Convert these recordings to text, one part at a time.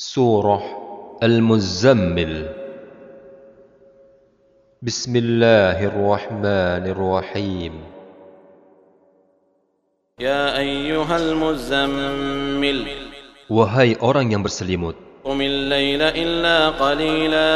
سورة المزمل بسم الله الرحمن الرحيم يا أيها المزمل Wahai orang yang berselimut, قم الليل إلا قليلا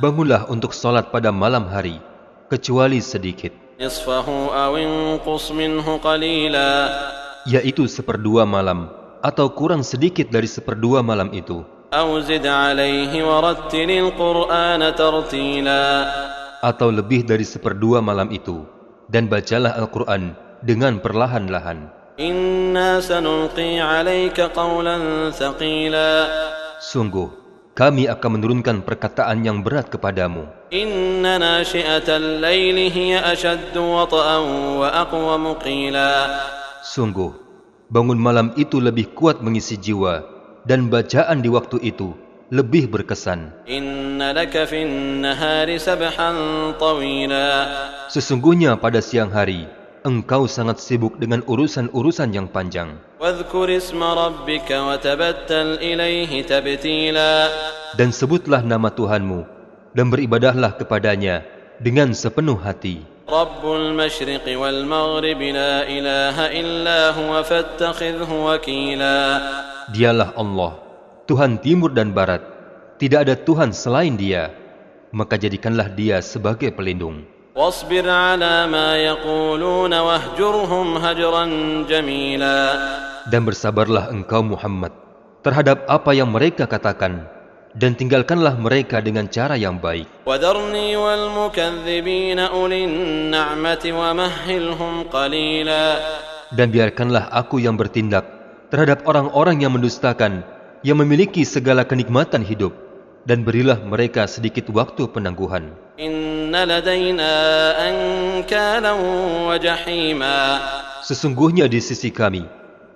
bangunlah untuk salat pada malam hari, kecuali sedikit, نصفه أو انقص منه قليلا yaitu seperdua malam, atau kurang sedikit dari seperdua malam itu. Atau lebih dari seperdua malam itu. Dan bacalah Al-Quran dengan perlahan-lahan. Sungguh, kami akan menurunkan perkataan yang berat kepadamu. Sungguh, bangun malam itu lebih kuat mengisi jiwa dan bacaan di waktu itu lebih berkesan. Sesungguhnya pada siang hari, engkau sangat sibuk dengan urusan-urusan yang panjang. Dan sebutlah nama Tuhanmu, dan beribadahlah kepadanya dengan sepenuh hati. رب المشرق والمغرب لا إله إلا هو فاتخذه وكيلا Dialah Allah, Tuhan timur dan barat. Tidak ada Tuhan selain dia. Maka jadikanlah dia sebagai pelindung. واصبر على ما يقولون واهجرهم هجرا جميلا Dan bersabarlah engkau Muhammad terhadap apa yang mereka katakan dan tinggalkanlah mereka dengan cara yang baik. Dan biarkanlah aku yang bertindak terhadap orang-orang yang mendustakan, yang memiliki segala kenikmatan hidup, dan berilah mereka sedikit waktu penangguhan. Sesungguhnya di sisi kami,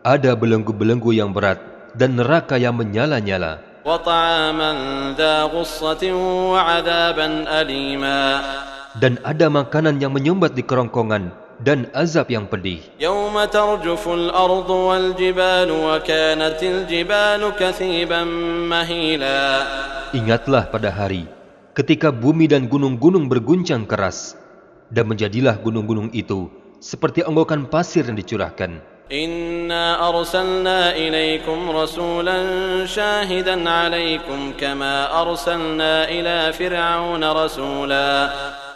ada belenggu-belenggu yang berat dan neraka yang menyala-nyala. Dan ada makanan yang menyumbat di kerongkongan dan azab yang pedih. Ingatlah pada hari ketika bumi dan gunung-gunung berguncang keras dan menjadilah gunung-gunung itu seperti onggokan pasir yang dicurahkan. إنا أرسلنا إليكم رسولا شاهدا عليكم كما أرسلنا إلى فرعون رسولا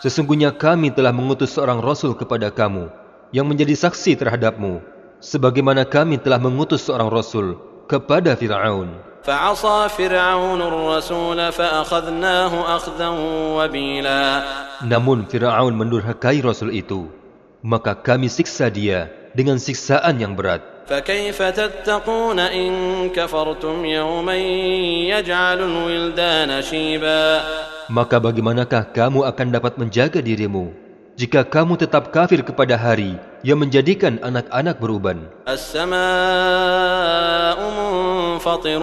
Sesungguhnya kami telah mengutus seorang rasul kepada kamu yang menjadi saksi terhadapmu sebagaimana kami telah mengutus seorang rasul kepada Firaun. فعصى فرعون الرسول فأخذناه أخذا وبيلا Namun Firaun mendurhakai rasul itu, maka kami siksa dia dengan siksaan yang berat. فكيف تتقون إن كفرتم يوما يجعل الولدان شيبا Maka bagaimanakah kamu akan dapat menjaga dirimu jika kamu tetap kafir kepada hari yang menjadikan anak-anak beruban? السماء منفطر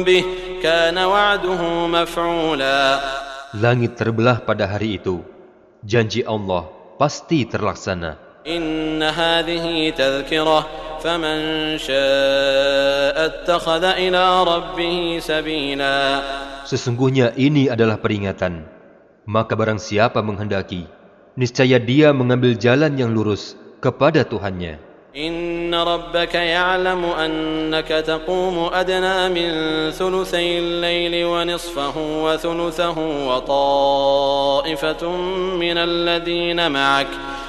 به كان وعده مفعولا Langit terbelah pada hari itu. Janji Allah pasti terlaksana. إن هذه تذكرة فمن شاء اتخذ إلى ربه سبيلا Sesungguhnya ini adalah peringatan. Maka barang siapa menghendaki, niscaya dia mengambil jalan yang lurus kepada Tuhannya. إن ربك يعلم أنك تقوم أدنى من ثلثي الليل ونصفه وثلثه وطائفة من الذين معك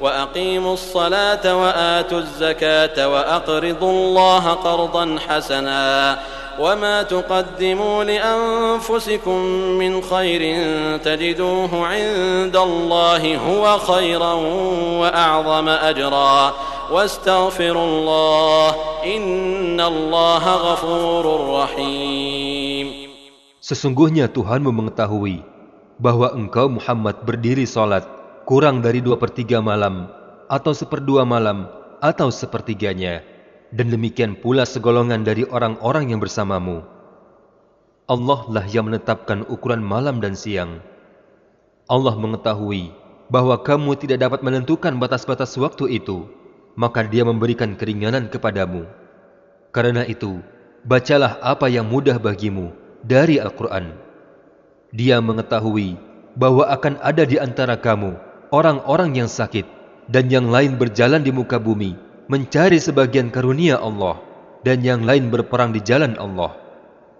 وأقيموا الصلاة وآتوا الزكاة وأقرضوا الله قرضا حسنا وما تقدموا لأنفسكم من خير تجدوه عند الله هو خيرا وأعظم أجرا واستغفروا الله إن الله غفور رحيم Sesungguhnya Tuhanmu mengetahui bahwa engkau Muhammad berdiri sholat kurang dari dua per tiga malam atau seperdua malam atau sepertiganya dan demikian pula segolongan dari orang-orang yang bersamamu. Allah lah yang menetapkan ukuran malam dan siang. Allah mengetahui bahwa kamu tidak dapat menentukan batas-batas waktu itu, maka dia memberikan keringanan kepadamu. Karena itu, bacalah apa yang mudah bagimu dari Al-Quran. Dia mengetahui bahwa akan ada di antara kamu orang-orang yang sakit dan yang lain berjalan di muka bumi mencari sebagian karunia Allah dan yang lain berperang di jalan Allah.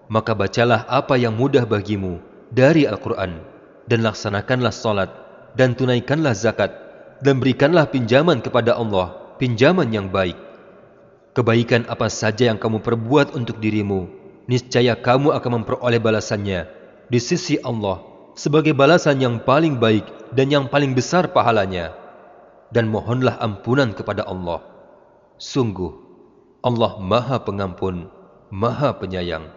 Maka bacalah apa yang mudah bagimu dari Al-Quran dan laksanakanlah salat dan tunaikanlah zakat dan berikanlah pinjaman kepada Allah, pinjaman yang baik. Kebaikan apa saja yang kamu perbuat untuk dirimu, niscaya kamu akan memperoleh balasannya di sisi Allah sebagai balasan yang paling baik dan yang paling besar pahalanya. Dan mohonlah ampunan kepada Allah. Sungguh, Allah Maha Pengampun, Maha Penyayang.